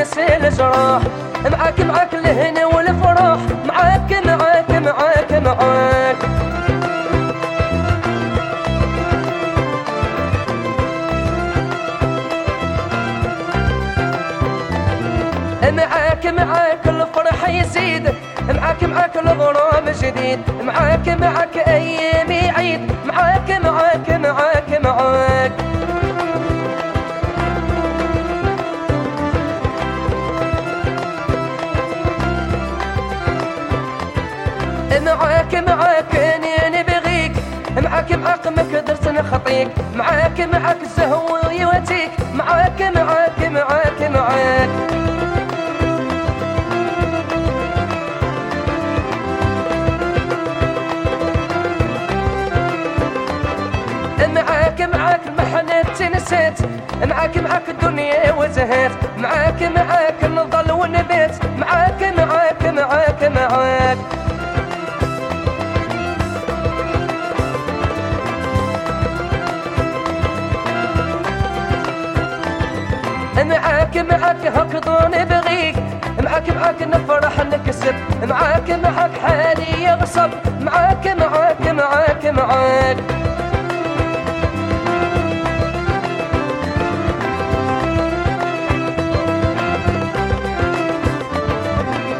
ننسى الجراح معاك معاك الهنا والفرح. معاك معاك معاك معاك معاك معاك الفرح يزيد. معاك معاك الغرام جديد. معاك معاك أيام عيد. معاك معاك معاك معاك. معاك معاك اني نبغيك معاك معاك ما قدرت نخطيك معاك معاك الزهو يواتيك معاك معاك معاك معاك معاك. معاك المحنة تنسيت. معاك معاك الدنيا وزهات معاك معاك نضل ونبات معاك معاك معاك معاك. معاك معاك هكذا نبغيك معاك معاك نفرح نكسب. معاك معاك حالي يغصب. معاك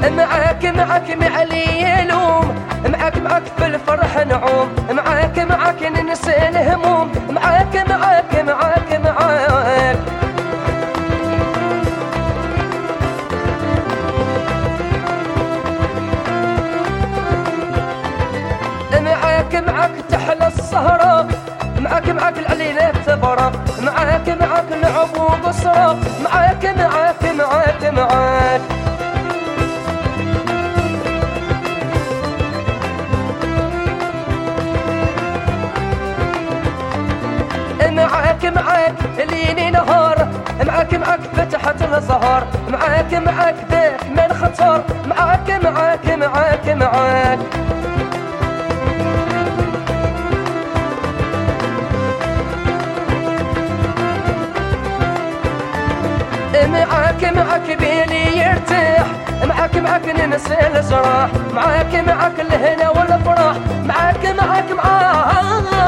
معاك معاك معلي يلوم معاك معاك في الفرح نعوم. معاك معاك ننسى الهموم. معاك معاك معاك معاك. معاك معاك تحلى السهرة. معاك معاك العليلة تبرى. معاك معاك لعب وقصرة معاك معاك معاك معاك معاك ليني نهار. معاك معاك فتحت الزهر معاك معاك ذاك من خطر. معاك معاك معاك معاك. معاك معاك بيني يرتاح. معاك معاك ننسى الجراح معاك معاك الهنا والفرح معاك معاك معاك.